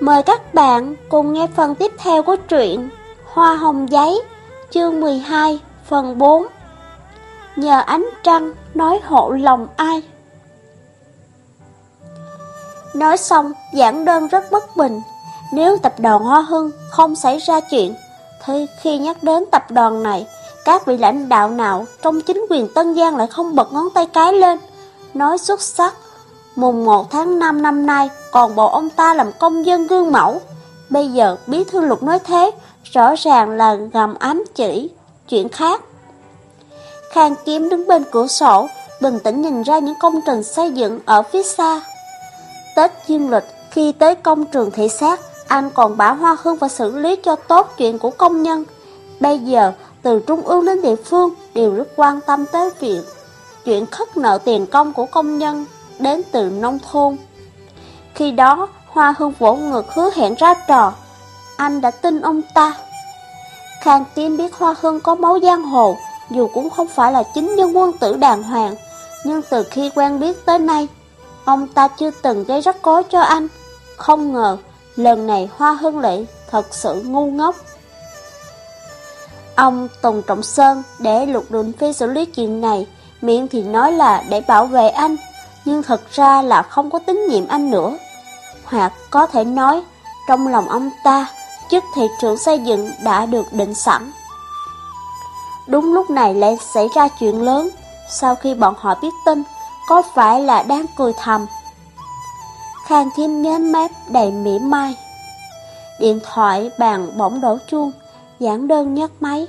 Mời các bạn cùng nghe phần tiếp theo của truyện Hoa hồng giấy, chương 12, phần 4 Nhờ ánh trăng nói hộ lòng ai? Nói xong, giảng đơn rất bất bình. Nếu tập đoàn Hoa Hưng không xảy ra chuyện Thì khi nhắc đến tập đoàn này Các vị lãnh đạo nào trong chính quyền Tân Giang lại không bật ngón tay cái lên Nói xuất sắc. Mùng 1 tháng 5 năm nay, còn bộ ông ta làm công dân gương mẫu. Bây giờ bí thư lục nói thế, Rõ ràng là gầm ám chỉ. Chuyện khác. Khang Kiếm đứng bên cửa sổ Bình tĩnh nhìn ra những công trình xây dựng ở phía xa. Tết dương lịch, Khi tới công trường thị sát Anh còn bảo Hoa Hương và xử lý cho tốt chuyện của công nhân. Bây giờ, từ trung ương đến địa phương Đều rất quan tâm tới việc Chuyện khất nợ tiền công của công nhân. Đến từ nông thôn. Khi đó, Hoa Hương vỗ ngực hứa hẹn ra trò. Anh đã tin ông ta. Khang Tiên biết Hoa Hương có máu giang hồ, Dù cũng không phải là chính nhân quân tử đàng hoàng, Nhưng từ khi quen biết tới nay, Ông ta chưa từng gây rắc rối cho anh. Không ngờ, Lần này Hoa Hương lại thật sự ngu ngốc. Ông Tùng Trọng Sơn để lục đường phi xử lý chuyện này, Miệng thì nói là để bảo vệ anh. Nhưng thật ra là không có tín nhiệm anh nữa Hoặc có thể nói Trong lòng ông ta chức thị trưởng xây dựng đã được định sẵn. Đúng lúc này lại xảy ra chuyện lớn, sau khi bọn họ biết tin, có phải là đang cười thầm. Khang Thiên nhếch mép đầy mỉa mai. Điện thoại bàn bỗng đổ chuông, giảng đơn nhấc máy.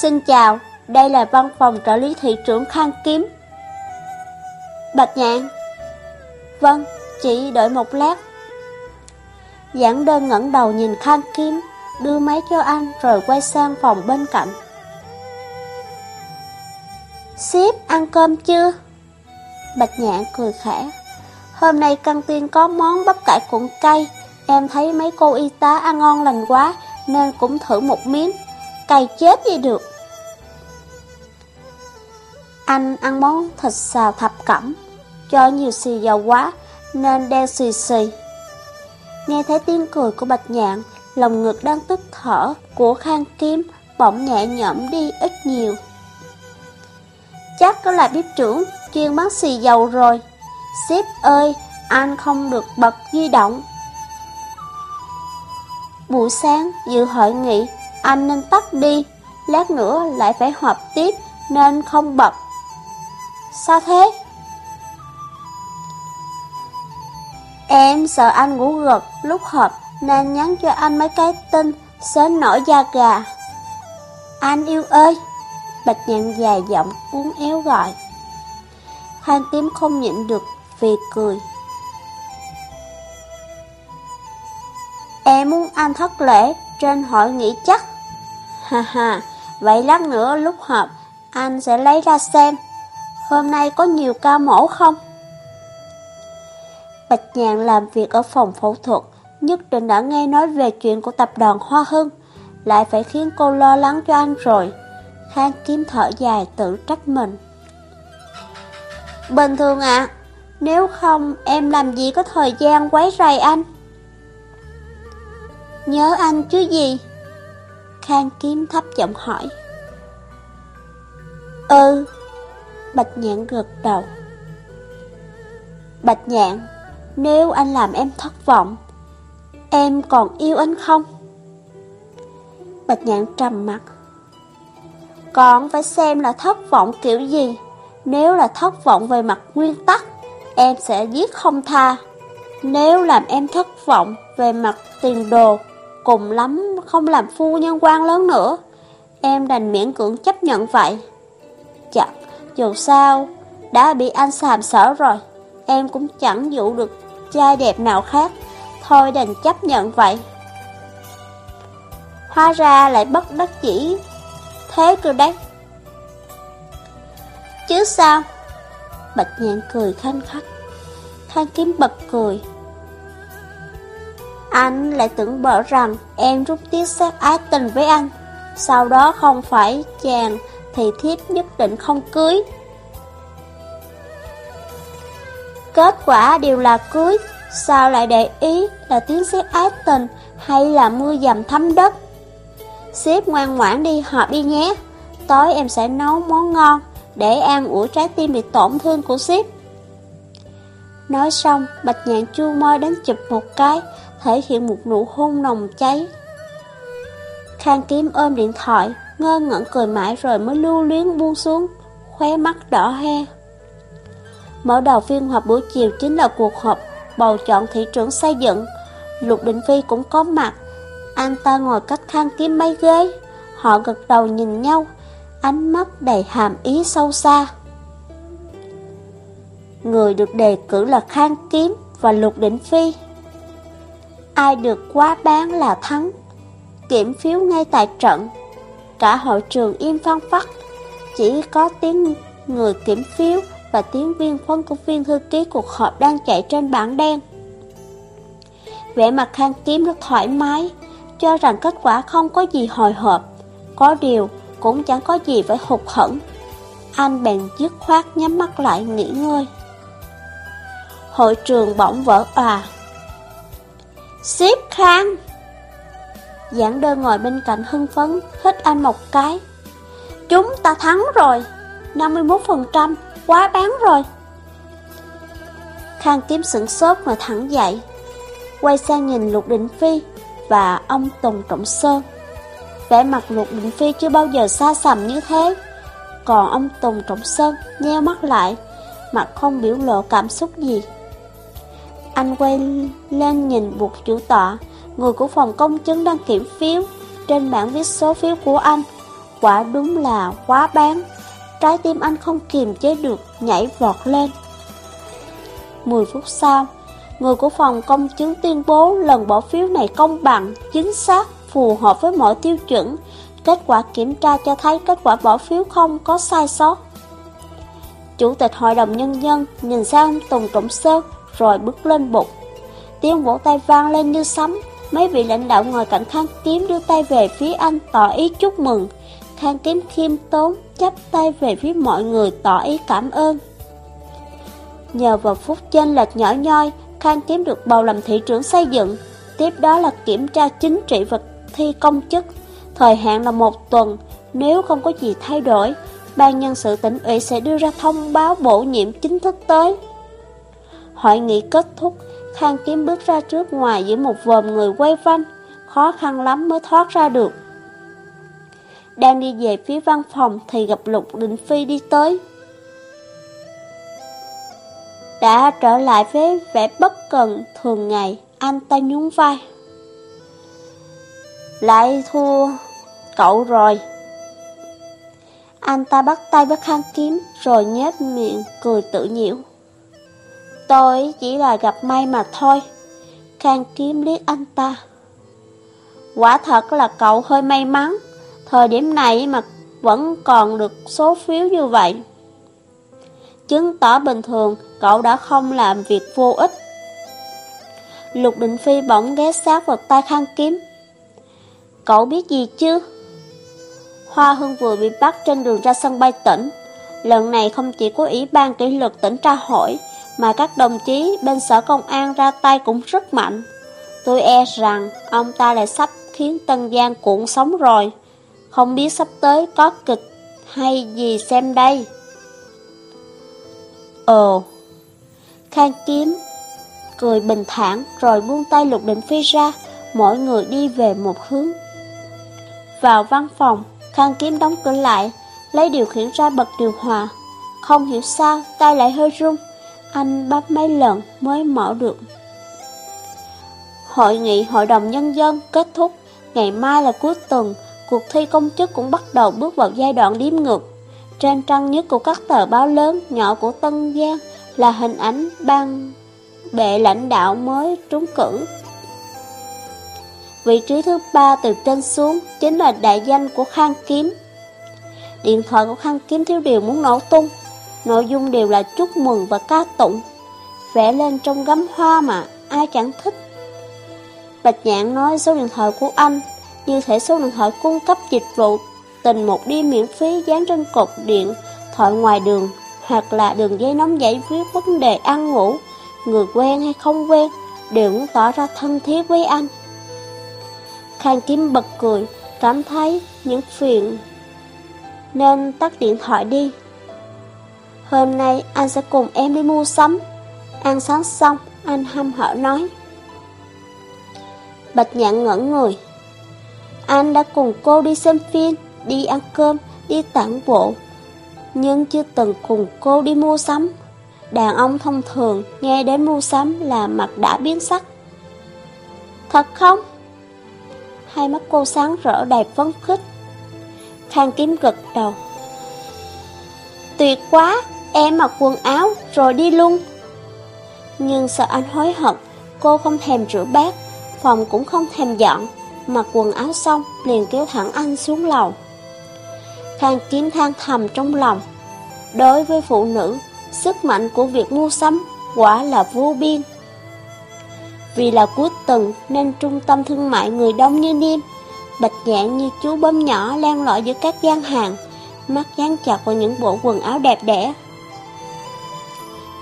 Xin chào, đây là văn phòng trợ lý thị trưởng Khang Kiếm. Bạch Nhạn Vâng, chị đợi một lát Giảng đơn ngẩng đầu nhìn Khang kiếm đưa máy cho anh rồi quay sang phòng bên cạnh. Sếp ăn cơm chưa? Bạch nhạn cười khẽ. Hôm nay căng tin có món bắp cải cuộn cay, em thấy mấy cô y tá ăn ngon lành quá nên cũng thử một miếng. Cay chết gì được. Anh ăn món thịt xào thập cẩm, cho nhiều xì dầu quá nên đen xì xì. Nghe thấy tiếng cười của Bạch Nhạn, lòng ngực đang tức thở của Khang kim bỗng nhẹ nhõm đi ít nhiều. Chắc có là bếp trưởng chuyên bán xì dầu rồi. Sếp ơi, anh không được bật di động. Buổi sáng dự hội nghị, anh nên tắt đi, lát nữa lại phải họp tiếp nên không bật. Sao thế? Em sợ anh ngủ gật lúc họp nên nhắn cho anh mấy cái tin sớm nổi da gà. Anh yêu ơi! Bạch nhạn dài giọng uốn éo gọi. Khang tím không nhịn được vì cười. Em muốn anh thất lễ trên hội nghị chắc. Ha ha, vậy lát nữa lúc họp anh sẽ lấy ra xem. Hôm nay có nhiều ca mổ không? Bạch Nhàn làm việc ở phòng phẫu thuật, nhất định đã nghe nói về chuyện của tập đoàn Hoa Hưng, lại phải khiến cô lo lắng cho anh rồi. Khang kiếm thở dài tự trách mình. Bình thường ạ, nếu không em làm gì có thời gian quấy rầy anh. Nhớ anh chứ gì? Khang kiếm thấp giọng hỏi. Ừ, Bạch Nhạn gật đầu. Bạch Nhạn, nếu anh làm em thất vọng, em còn yêu anh không? Bạch nhạn trầm mặt. Còn phải xem là thất vọng kiểu gì. Nếu là thất vọng về mặt nguyên tắc, em sẽ giết không tha. Nếu làm em thất vọng về mặt tiền đồ, cùng lắm không làm phu nhân quan lớn nữa, em đành miễn cưỡng chấp nhận vậy. Chặt, dù sao, đã bị anh sàm sở rồi, em cũng chẳng dụ được trai đẹp nào khác. Thôi đành chấp nhận vậy. Hóa ra lại bất đắc chỉ Thế cơ đấy. Chứ sao? Bạch nhạn cười khanh khách. Khang kiếm bật cười. Anh lại tưởng bỡ rằng Em rút tiết xác ái tình với anh. Sau đó không phải chàng thì thiếp nhất định không cưới Kết quả đều là cưới, Sao lại để ý là tiếng sét ái tình hay là mưa dầm thấm đất? Xếp ngoan ngoãn đi họp đi nhé. Tối em sẽ nấu món ngon để an ủi trái tim bị tổn thương của xếp. Nói xong, Bạch Nhạn chu môi đến chụp một cái, thể hiện một nụ hôn nồng cháy. Khang Kiếm ôm điện thoại, ngơ ngẩn cười mãi rồi mới lưu luyến buông xuống, khóe mắt đỏ he. Mở đầu phiên họp buổi chiều chính là cuộc họp bầu chọn thị trưởng xây dựng. Lục Định Phi cũng có mặt. Anh ta ngồi cách Khang Kiếm mấy ghế. Họ gật đầu nhìn nhau, ánh mắt đầy hàm ý sâu xa. Người được đề cử là Khang Kiếm và Lục Định Phi. Ai được quá bán là thắng. Kiểm phiếu ngay tại trận. Cả hội trường im phăng phắc. Chỉ có tiếng người kiểm phiếu và tiếng viên phân công viên thư ký cuộc họp đang chạy trên bảng đen. Vẻ mặt Khang Kiếm rất thoải mái, cho rằng kết quả không có gì hồi hộp. Có điều, cũng chẳng có gì phải hụt hẫng. Anh bèn dứt khoát nhắm mắt lại nghỉ ngơi. Hội trường bỗng vỡ òa. Xếp khang! Giảng đơn ngồi bên cạnh hưng phấn, hít anh một cái. Chúng ta thắng rồi, 51%, quá bán rồi. Khang kiếm sửng sốt mà thẳng dậy, quay sang nhìn Lục Định Phi và ông Tùng Trọng Sơn. Vẻ mặt Lục Định Phi chưa bao giờ xa xầm như thế. Còn ông Tùng Trọng Sơn nheo mắt lại, mặt không biểu lộ cảm xúc gì. Anh quay lên nhìn buộc chủ tọa, người của phòng công chứng đang kiểm phiếu, trên bảng viết số phiếu của anh. Quả đúng là quá bán, trái tim anh không kiềm chế được, nhảy vọt lên. 10 phút sau, người của phòng công chứng tuyên bố lần bỏ phiếu này công bằng, chính xác, phù hợp với mọi tiêu chuẩn. Kết quả kiểm tra cho thấy kết quả bỏ phiếu không có sai sót. Chủ tịch Hội đồng Nhân dân nhìn sang Tùng Trọng Sơn rồi bước lên bục. Tiếng vỗ tay vang lên như sấm, mấy vị lãnh đạo ngồi cạnh Khang Kiếm đưa tay về phía anh tỏ ý chúc mừng. Khang Kiếm khiêm tốn, chắp tay về phía mọi người tỏ ý cảm ơn. Nhờ vào phút chênh lệch nhỏ nhoi, Khang Kiếm được bầu làm thị trưởng xây dựng. Tiếp đó là kiểm tra chính trị vật thi công chức. Thời hạn là một tuần, nếu không có gì thay đổi, ban nhân sự tỉnh ủy sẽ đưa ra thông báo bổ nhiệm chính thức tới. Hội nghị kết thúc, Khang Kiếm bước ra trước ngoài giữa một vòm người quay quanh, khó khăn lắm mới thoát ra được. Đang đi về phía văn phòng thì gặp Lục Định Phi đi tới. Đã trở lại với vẻ bất cần thường ngày, anh ta nhún vai. Lại thua cậu rồi. Anh ta bắt tay với khang kiếm rồi nhếch miệng cười tự nhiễu. Tôi chỉ là gặp may mà thôi. Khang kiếm liếc anh ta. Quả thật là cậu hơi may mắn. Thời điểm này mà vẫn còn được số phiếu như vậy. Chứng tỏ bình thường cậu đã không làm việc vô ích. Lục Định Phi bỗng ghé sát vào tay khang kiếm. Cậu biết gì chứ? Hoa Hưng vừa bị bắt trên đường ra sân bay tỉnh. Lần này không chỉ có Ủy ban kỷ luật tỉnh tra hỏi, mà các đồng chí bên sở công an ra tay cũng rất mạnh. Tôi e rằng ông ta lại sắp khiến Tân Giang cuộn sống rồi. Không biết sắp tới có kịch hay gì xem đây. Ồ, Khang Kiếm cười bình thản rồi buông tay Lục Định Phi ra, mỗi người đi về một hướng. Vào văn phòng, Khang Kiếm đóng cửa lại, lấy điều khiển ra bật điều hòa. Không hiểu sao, tay lại hơi run. Anh bắp mấy lần mới mở được. Hội nghị Hội đồng Nhân dân kết thúc. Ngày mai là cuối tuần, cuộc thi công chức cũng bắt đầu bước vào giai đoạn điếm ngược. Trên trang nhất của các tờ báo lớn, nhỏ của Tân Giang là hình ảnh ban bệ lãnh đạo mới trúng cử. Vị trí thứ ba từ trên xuống chính là đại danh của Khang Kiếm. Điện thoại của Khang Kiếm thiếu điều muốn nổ tung. Nội dung đều là chúc mừng và ca tụng. Vẽ lên trong gấm hoa mà ai chẳng thích. Bạch Nhạn nói số điện thoại của anh như thể số điện thoại cung cấp dịch vụ tình một đi miễn phí dán trên cột điện thoại ngoài đường hoặc là đường dây nóng giải quyết vấn đề ăn ngủ người quen hay không quen đều muốn tỏ ra thân thiết với anh. Khang Kiếm bật cười, cảm thấy những phiền nên tắt điện thoại đi. Hôm nay anh sẽ cùng em đi mua sắm. Ăn sáng xong, anh hăm hở nói. Bạch nhạn ngẩn người. Anh đã cùng cô đi xem phim, đi ăn cơm, đi tản bộ, nhưng chưa từng cùng cô đi mua sắm. Đàn ông thông thường nghe đến mua sắm là mặt đã biến sắc. Thật không? Hai mắt cô sáng rỡ đầy phấn khích. Khang kiếm gật đầu. Tuyệt quá, em mặc quần áo rồi đi luôn. Nhưng sợ anh hối hận, cô không thèm rửa bát, phòng cũng không thèm dọn, mặc quần áo xong liền kéo thẳng anh xuống lầu. Khang kiếm than thầm trong lòng. Đối với phụ nữ, sức mạnh của việc mua sắm quả là vô biên. Vì là cuối tuần nên trung tâm thương mại người đông như niêm, bạch dạng như chú bơm nhỏ len lỏi giữa các gian hàng, mắt dán chặt vào những bộ quần áo đẹp đẽ.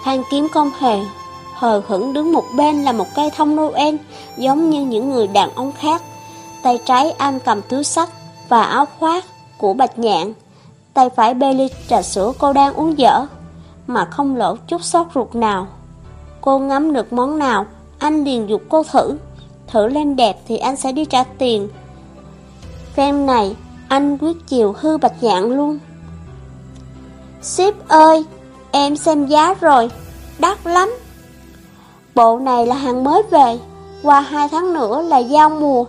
Khang kiếm không hề, hờ hững đứng một bên là một cây thông Noel giống như những người đàn ông khác. Tay trái anh cầm túi sách và áo khoác của bạch nhạn, tay phải bê ly trà sữa cô đang uống dở, mà không lỗ chút sót ruột nào. Cô ngắm được món nào, anh liền dục cô thử. Thử lên đẹp thì anh sẽ đi trả tiền. Phen này, anh quyết chiều hư bạch nhạn luôn. Ship ơi, em xem giá rồi, đắt lắm. Bộ này là hàng mới về, qua 2 tháng nữa là giao mùa,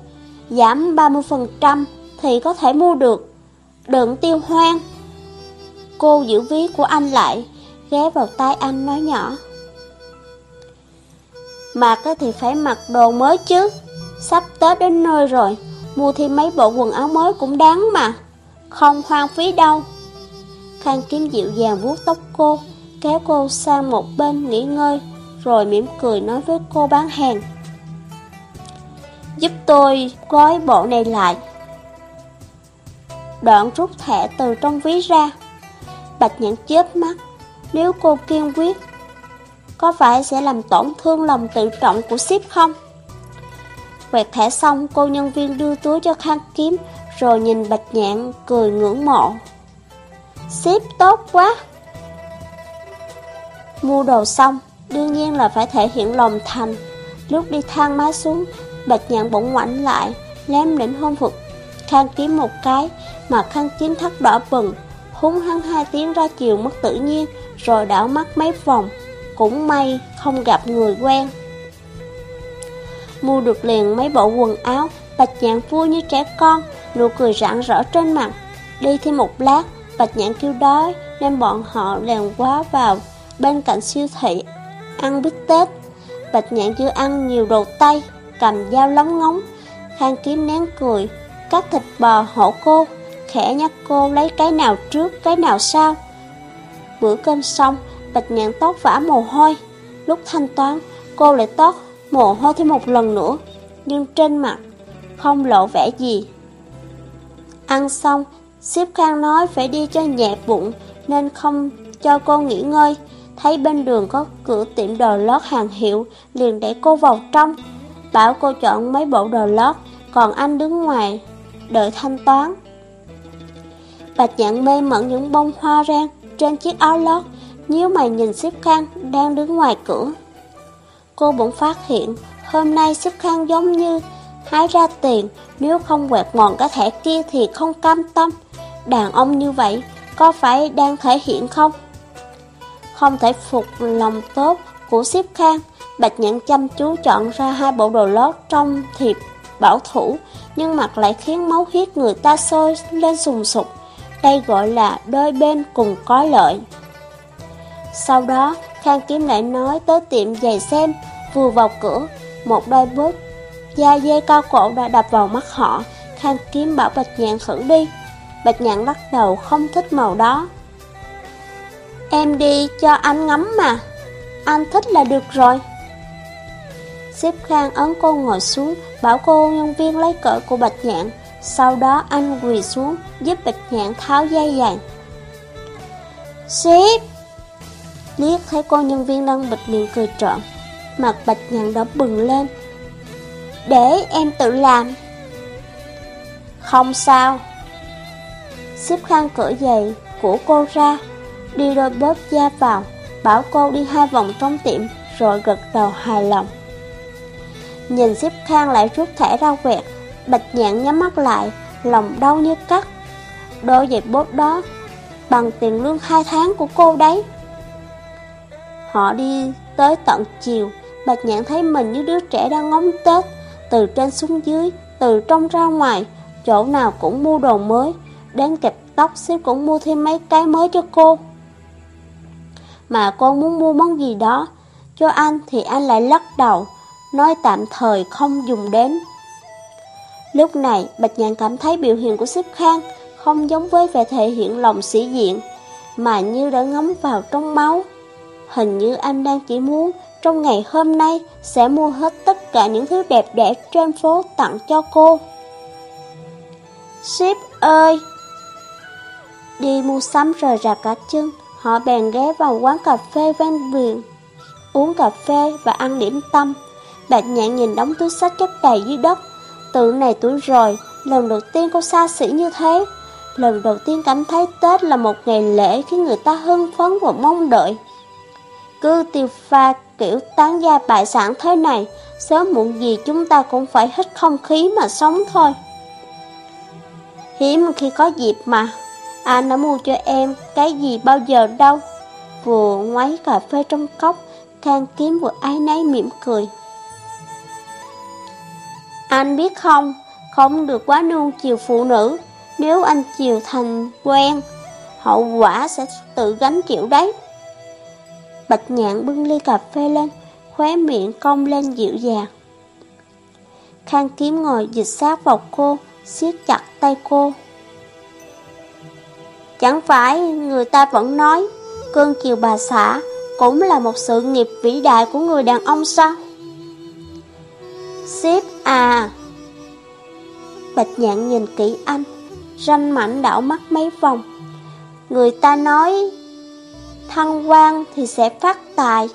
giảm 30% thì có thể mua được. Đừng tiêu hoang. Cô giữ ví của anh lại, ghé vào tai anh nói nhỏ. Mặc thì phải mặc đồ mới chứ, sắp Tết đến nơi rồi, mua thêm mấy bộ quần áo mới cũng đáng mà, không hoang phí đâu. Khang kiếm dịu dàng vuốt tóc cô, kéo cô sang một bên nghỉ ngơi, rồi mỉm cười nói với cô bán hàng. Giúp tôi gói bộ này lại. Đoạn rút thẻ từ trong ví ra. Bạch nhãn chớp mắt, nếu cô kiên quyết, có phải sẽ làm tổn thương lòng tự trọng của ship không? Quẹt thẻ xong, cô nhân viên đưa túi cho khang kiếm, rồi nhìn bạch nhạn cười ngưỡng mộ. Ship tốt quá! Mua đồ xong, đương nhiên là phải thể hiện lòng thành. Lúc đi thang máy xuống, bạch nhạn bỗng ngoảnh lại, lém lĩnh hôn phục khang kiếm một cái, mà khang kiếm thắt đỏ bừng, húng hắn hai tiếng ra chiều mất tự nhiên, rồi đảo mắt mấy vòng. Cũng may không gặp người quen. Mua được liền mấy bộ quần áo, bạch nhạn vui như trẻ con, nụ cười rạng rỡ trên mặt. Đi thêm một lát, bạch nhạn kêu đói, nên bọn họ liền quá vào bên cạnh siêu thị, ăn bít tết. Bạch nhạn chưa ăn nhiều đồ tay, cầm dao lóng ngóng. Khang kiếm nén cười, cắt thịt bò hộ cô, khẽ nhắc cô lấy cái nào trước, cái nào sau. Bữa cơm xong, bạch nhạn tóc vã mồ hôi. Lúc thanh toán, cô lại tóc mồ hôi thêm một lần nữa, nhưng trên mặt không lộ vẻ gì. Ăn xong, Xếp Khang nói phải đi cho nhẹ bụng nên không cho cô nghỉ ngơi. Thấy bên đường có cửa tiệm đồ lót hàng hiệu, liền đẩy cô vào trong. Bảo cô chọn mấy bộ đồ lót, còn anh đứng ngoài, đợi thanh toán. Bạch nhạn mê mẩn những bông hoa rang trên chiếc áo lót, nhíu mày nhìn Xếp Khang đang đứng ngoài cửa. Cô bỗng phát hiện, hôm nay Xếp Khang giống như hái ra tiền, nếu không quẹt mòn cái thẻ kia thì không cam tâm. Đàn ông như vậy, có phải đang thể hiện không? Không thể phục lòng tốt của Xếp Khang, Bạch Nhãn chăm chú chọn ra hai bộ đồ lót trong thiệp bảo thủ, nhưng mặt lại khiến máu huyết người ta sôi lên sùng sục. Đây gọi là đôi bên cùng có lợi. Sau đó, Khang Kiếm lại nói tới tiệm giày xem, vừa vào cửa, một đôi bước da dê cao cổ đã đập vào mắt họ. Khang Kiếm bảo Bạch Nhạn thử đi. Bạch Nhạn lắc đầu không thích màu đó. Em đi cho anh ngắm mà, anh thích là được rồi. Xếp Khang ấn cô ngồi xuống, bảo cô nhân viên lấy cỡ của Bạch Nhạn. Sau đó anh quỳ xuống, giúp Bạch Nhạn tháo dây vàng. Xếp! Liếc thấy cô nhân viên đang bịt miệng cười trộm. Mặt bạch nhạn đỏ bừng lên Để em tự làm Không sao Xếp Khang cởi giày của cô ra Đi đôi bóp da vào. Bảo cô đi hai vòng trong tiệm, Rồi gật đầu hài lòng. Nhìn xếp khang lại rút thẻ ra quẹt. Bạch nhạn nhắm mắt lại, Lòng đau như cắt. Đôi giày bóp đó, Bằng tiền lương hai tháng của cô đấy. Họ đi tới tận chiều. Bạch nhạn thấy mình như đứa trẻ đang ngóng Tết. Từ trên xuống dưới, Từ trong ra ngoài, Chỗ nào cũng mua đồ mới. Đến kẹp tóc xếp cũng mua thêm mấy cái mới cho cô. Mà cô muốn mua món gì đó Cho anh thì anh lại lắc đầu Nói tạm thời không dùng đến Lúc này Bạch Nhạn cảm thấy biểu hiện của xếp khang Không giống với vẻ thể hiện lòng sĩ diện Mà như đã ngấm vào trong máu Hình như anh đang chỉ muốn trong ngày hôm nay sẽ mua hết tất cả những thứ đẹp đẽ trên phố tặng cho cô. Ship ơi! Đi mua sắm rời rạc cả chân, họ bèn ghé vào quán cà phê ven biển, uống cà phê và ăn điểm tâm. Bạch nhạn nhìn đóng túi sách chất đầy dưới đất. Từ này tuổi rồi, lần đầu tiên cô xa xỉ như thế. Lần đầu tiên cảm thấy Tết là một ngày lễ khiến người ta hưng phấn và mong đợi. Cứ tiêu pha kiểu tán gia bại sản thế này, sớm muộn gì chúng ta cũng phải hít không khí mà sống thôi. Hiếm khi có dịp mà, anh đã mua cho em cái gì bao giờ đâu. Vừa ngoáy cà phê trong cốc, Khang kiếm vừa ai nấy mỉm cười. Anh biết không, không được quá nuông chiều phụ nữ, nếu anh chiều thành quen, hậu quả sẽ tự gánh chịu đấy. Bạch nhạn bưng ly cà phê lên, khóe miệng cong lên dịu dàng. Khang kiếm ngồi dịch sát vào cô, siết chặt tay cô. Chẳng phải người ta vẫn nói, cơn chiều bà xã cũng là một sự nghiệp vĩ đại của người đàn ông sao? Sếp à! Bạch nhạn nhìn kỹ anh, ranh mảnh đảo mắt mấy vòng. Người ta nói thăng quan thì sẽ phát tài.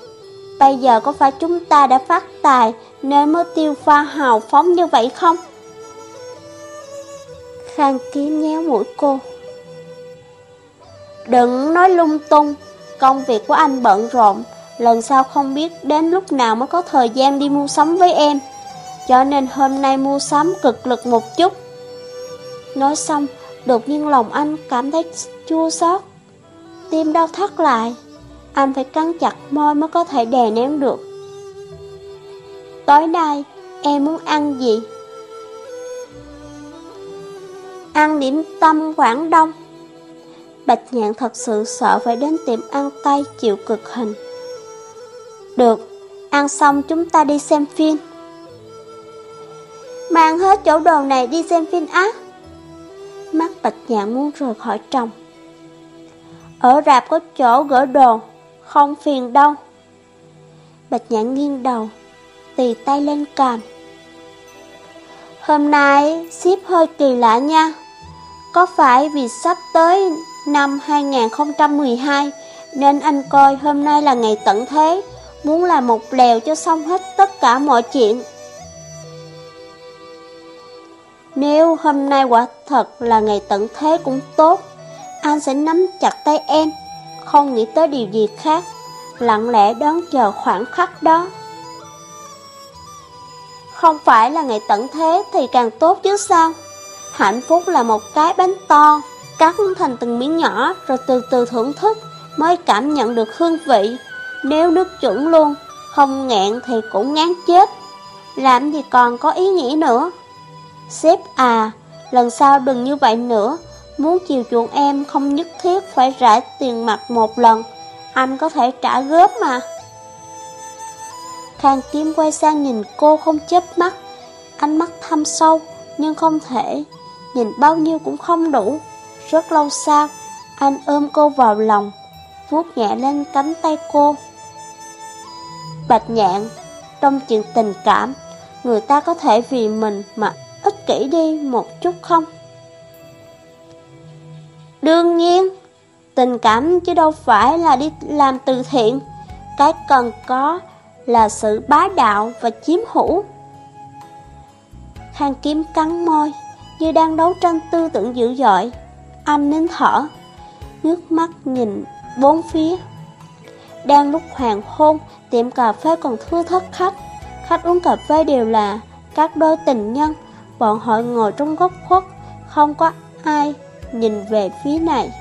Bây giờ có phải chúng ta đã phát tài nên mới tiêu pha hào phóng như vậy không? Khang kiếm nhéo mũi cô. Đừng nói lung tung, công việc của anh bận rộn, lần sau không biết đến lúc nào mới có thời gian đi mua sắm với em. Cho nên hôm nay mua sắm cực lực một chút. Nói xong, đột nhiên lòng anh cảm thấy chua xót tim đau thắt lại. Anh phải cắn chặt môi mới có thể đè nén được. Tối nay, em muốn ăn gì? Ăn điểm tâm Quảng Đông. Bạch Nhạn thật sự sợ phải đến tiệm ăn tay chịu cực hình. Được, ăn xong chúng ta đi xem phim. Mang hết chỗ đồ này đi xem phim á. Mắt Bạch Nhạn muốn rời khỏi chồng. Ở rạp có chỗ gỡ đồ, không phiền đâu. Bạch nhạn nghiêng đầu, tì tay lên càm. Hôm nay ship hơi kỳ lạ nha. Có phải vì sắp tới năm 2012 nên anh coi hôm nay là ngày tận thế, muốn làm một lèo cho xong hết tất cả mọi chuyện. Nếu hôm nay quả thật là ngày tận thế cũng tốt, anh sẽ nắm chặt tay em, không nghĩ tới điều gì khác, lặng lẽ đón chờ khoảng khắc đó. Không phải là ngày tận thế thì càng tốt chứ sao? Hạnh phúc là một cái bánh to, cắt thành từng miếng nhỏ rồi từ từ thưởng thức mới cảm nhận được hương vị. Nếu nước chuẩn luôn, không ngẹn thì cũng ngán chết. Làm gì còn có ý nghĩa nữa? Sếp à, lần sau đừng như vậy nữa, Muốn chiều chuộng em không nhất thiết phải trả tiền mặt một lần Anh có thể trả góp mà Khang Kiếm quay sang nhìn cô không chớp mắt Ánh mắt thâm sâu Nhưng không thể Nhìn bao nhiêu cũng không đủ rất lâu sau Anh ôm cô vào lòng vuốt nhẹ lên cánh tay cô Bạch nhạn Trong chuyện tình cảm Người ta có thể vì mình mà ích kỷ đi một chút không? Đương nhiên, tình cảm chứ đâu phải là đi làm từ thiện. Cái cần có là sự bá đạo và chiếm hữu. Khang kiếm cắn môi, như đang đấu tranh tư tưởng dữ dội âm nín thở, ngước mắt nhìn bốn phía. Đang lúc hoàng hôn, tiệm cà phê còn thưa thất khách. Khách uống cà phê đều là các đôi tình nhân. Bọn họ ngồi trong góc khuất, không có ai nhìn về phía này.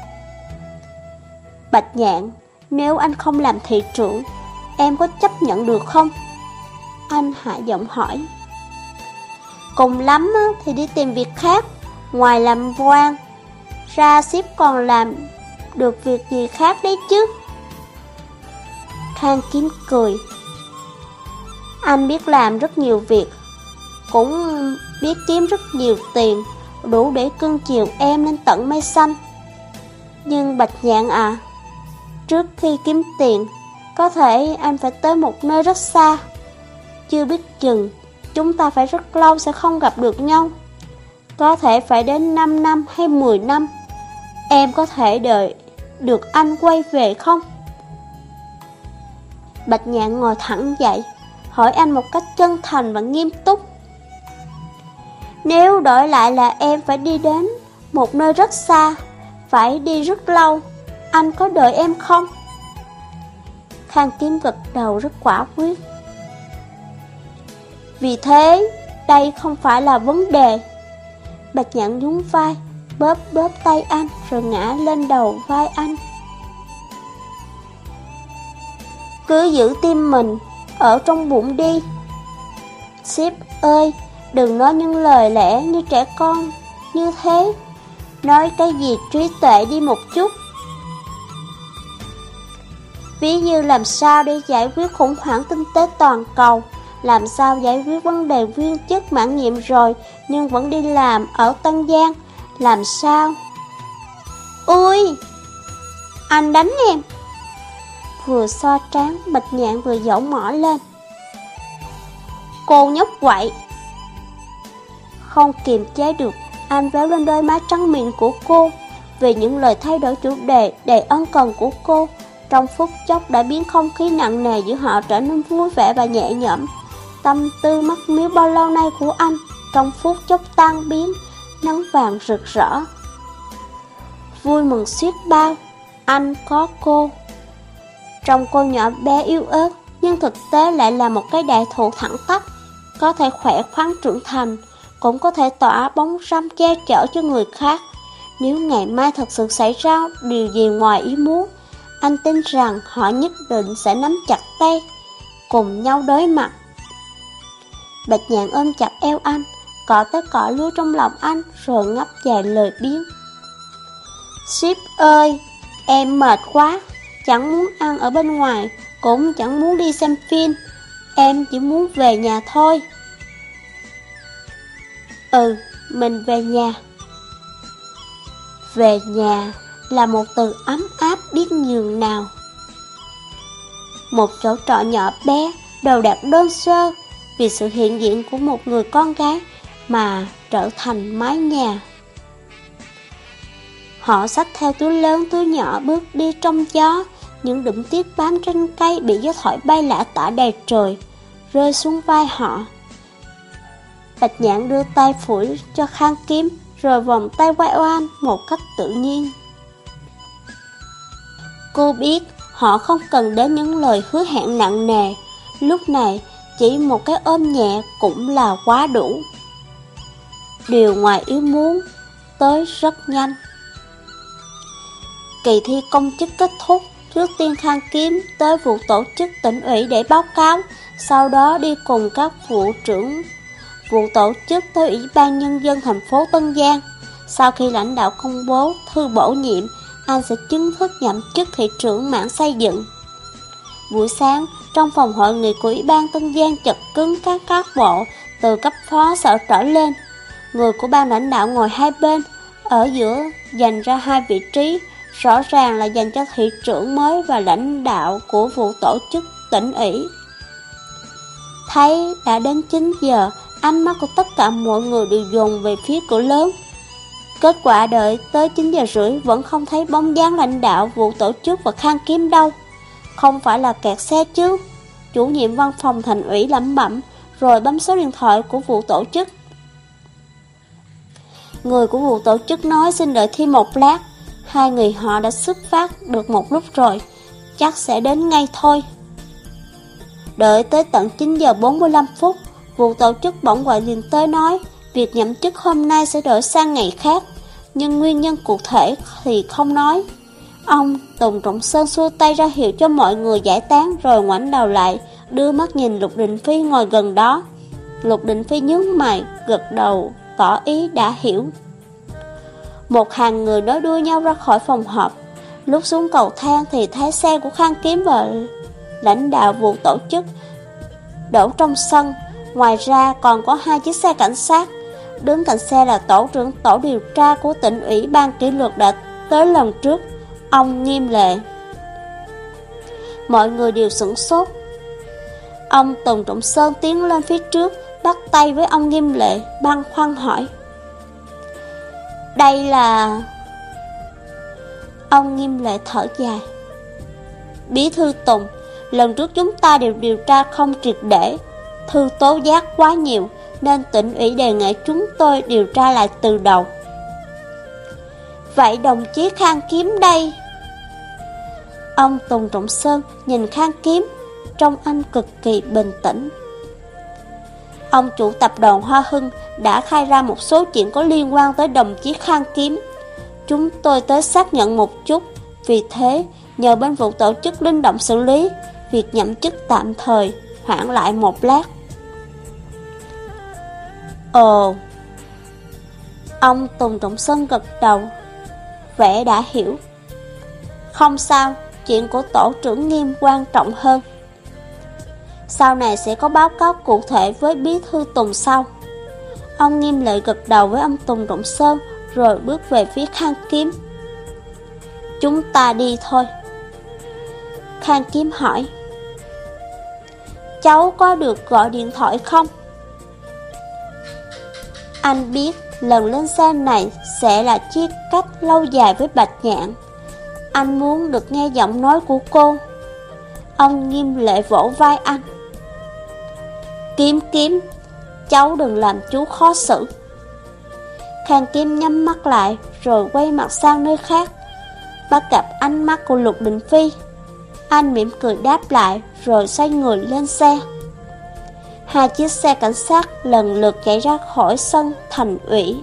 Bạch nhạn, nếu anh không làm thị trưởng, em có chấp nhận được không? Anh hạ giọng hỏi. Cùng lắm thì đi tìm việc khác, ngoài làm quan, ra ship còn làm được việc gì khác đấy chứ. Khang kiếm cười. Anh biết làm rất nhiều việc, cũng biết kiếm rất nhiều tiền, đủ để cưng chiều em lên tận mây xanh. Nhưng Bạch Nhạn à, trước khi kiếm tiền, có thể anh phải tới một nơi rất xa. Chưa biết chừng, chúng ta phải rất lâu sẽ không gặp được nhau. Có thể phải đến 5 năm hay 10 năm. Em có thể đợi được anh quay về không? Bạch Nhạn ngồi thẳng dậy, hỏi anh một cách chân thành và nghiêm túc. Nếu đổi lại là em phải đi đến một nơi rất xa, phải đi rất lâu, anh có đợi em không? Khang Kiếm gật đầu rất quả quyết. Vì thế, đây không phải là vấn đề. Bạch nhạn nhún vai, bóp bóp tay anh rồi ngã lên đầu vai anh. Cứ giữ tim mình ở trong bụng đi. Sếp ơi, đừng nói những lời lẽ như trẻ con, như thế. Nói cái gì trí tuệ đi một chút. Ví như làm sao để giải quyết khủng hoảng kinh tế toàn cầu, làm sao giải quyết vấn đề viên chức mãn nhiệm rồi nhưng vẫn đi làm ở Tân Giang, làm sao? Ui! Anh đánh em! Vừa so trán, bạch nhạn vừa dẫu mỏ lên. Cô nhóc quậy! Không kiềm chế được, anh véo lên đôi má trắng miệng của cô về những lời thay đổi chủ đề đầy ân cần của cô trong phút chốc đã biến không khí nặng nề giữa họ trở nên vui vẻ và nhẹ nhõm. Tâm tư mắt miếu bao lâu nay của anh trong phút chốc tan biến, nắng vàng rực rỡ. Vui mừng suýt bao, anh có cô. Trong cô nhỏ bé yếu ớt, nhưng thực tế lại là một cái đại thụ thẳng tắp, có thể khỏe khoắn trưởng thành, cũng có thể tỏa bóng râm che chở cho người khác. Nếu ngày mai thật sự xảy ra điều gì ngoài ý muốn, anh tin rằng họ nhất định sẽ nắm chặt tay, cùng nhau đối mặt. Bạch nhạn ôm chặt eo anh, cỏ tới cỏ lưu trong lòng anh rồi ngấp dài lời biếng Ship ơi, em mệt quá, chẳng muốn ăn ở bên ngoài, cũng chẳng muốn đi xem phim, em chỉ muốn về nhà thôi. Ừ, mình về nhà. Về nhà là một từ ấm áp biết nhường nào. Một chỗ trọ nhỏ bé, đầu đạc đơn sơ, vì sự hiện diện của một người con gái mà trở thành mái nhà. Họ xách theo túi lớn túi nhỏ bước đi trong gió, những đụng tiết bám trên cây bị gió thổi bay lả tả đầy trời, rơi xuống vai họ. Bạch nhãn đưa tay phủi cho khang kiếm, rồi vòng tay quay oan một cách tự nhiên. Cô biết họ không cần đến những lời hứa hẹn nặng nề, lúc này chỉ một cái ôm nhẹ cũng là quá đủ. Điều ngoài ý muốn, tới rất nhanh. Kỳ thi công chức kết thúc, trước tiên Khang Kiếm tới vụ tổ chức tỉnh ủy để báo cáo, sau đó đi cùng các vụ trưởng vụ tổ chức tới Ủy ban Nhân dân thành phố Tân Giang. Sau khi lãnh đạo công bố thư bổ nhiệm, anh sẽ chính thức nhậm chức thị trưởng mảng xây dựng. Buổi sáng, trong phòng hội nghị của Ủy ban Tân Giang chật cứng các cán bộ từ cấp phó sở trở lên. Người của ban lãnh đạo ngồi hai bên, ở giữa dành ra hai vị trí, rõ ràng là dành cho thị trưởng mới và lãnh đạo của vụ tổ chức tỉnh ủy. Thấy đã đến 9 giờ, ánh mắt của tất cả mọi người đều dồn về phía cửa lớn. Kết quả đợi tới 9 giờ rưỡi vẫn không thấy bóng dáng lãnh đạo vụ tổ chức và khang kiếm đâu. Không phải là kẹt xe chứ. chủ nhiệm văn phòng thành ủy lẩm bẩm, rồi bấm số điện thoại của vụ tổ chức. Người của vụ tổ chức nói xin đợi thêm một lát, hai người họ đã xuất phát được một lúc rồi, chắc sẽ đến ngay thôi. Đợi tới tận 9 giờ 45 phút, vụ tổ chức bỗng gọi liền tới nói, việc nhậm chức hôm nay sẽ đổi sang ngày khác, nhưng nguyên nhân cụ thể thì không nói. Ông Tùng Trọng Sơn xua tay ra hiệu cho mọi người giải tán rồi ngoảnh đầu lại, đưa mắt nhìn Lục đình Phi ngồi gần đó. Lục đình Phi nhướng mày, gật đầu, tỏ ý đã hiểu. Một hàng người nói đuôi nhau ra khỏi phòng họp. Lúc xuống cầu thang thì thấy xe của Khang Kiếm và lãnh đạo vụ tổ chức đổ trong sân. Ngoài ra còn có hai chiếc xe cảnh sát. Đứng cạnh xe là tổ trưởng tổ điều tra của tỉnh ủy ban kỷ luật đã tới lần trước. Ông nghiêm lệ. Mọi người đều sửng sốt. Ông Tùng Trọng Sơn tiến lên phía trước, bắt tay với ông nghiêm lệ, băng khoăn hỏi. Đây là... Ông nghiêm lệ thở dài. Bí thư Tùng, lần trước chúng ta đều điều tra không triệt để, thư tố giác quá nhiều, nên tỉnh ủy đề nghị chúng tôi điều tra lại từ đầu. Vậy đồng chí Khang Kiếm đây? Ông Tùng Trọng Sơn nhìn Khang Kiếm, trong anh cực kỳ bình tĩnh. Ông chủ tập đoàn Hoa Hưng đã khai ra một số chuyện có liên quan tới đồng chí Khang Kiếm. Chúng tôi tới xác nhận một chút, vì thế nhờ bên vụ tổ chức linh động xử lý, việc nhậm chức tạm thời hoãn lại một lát. Ồ, ông Tùng Trọng Sơn gật đầu, vẻ đã hiểu. Không sao, chuyện của tổ trưởng nghiêm quan trọng hơn. Sau này sẽ có báo cáo cụ thể với bí thư Tùng sau. Ông nghiêm lệ gật đầu với ông Tùng Rộng Sơn, rồi bước về phía Khang Kiếm. Chúng ta đi thôi. Khang Kiếm hỏi. Cháu có được gọi điện thoại không? Anh biết lần lên xe này sẽ là chiếc cách lâu dài với Bạch Nhạn. Anh muốn được nghe giọng nói của cô. Ông nghiêm lệ vỗ vai anh. Kiếm kiếm, cháu đừng làm chú khó xử. Khang Kim nhắm mắt lại rồi quay mặt sang nơi khác. Bắt gặp ánh mắt của Lục Đình Phi. Anh mỉm cười đáp lại rồi xoay người lên xe. Hai chiếc xe cảnh sát lần lượt chạy ra khỏi sân thành ủy.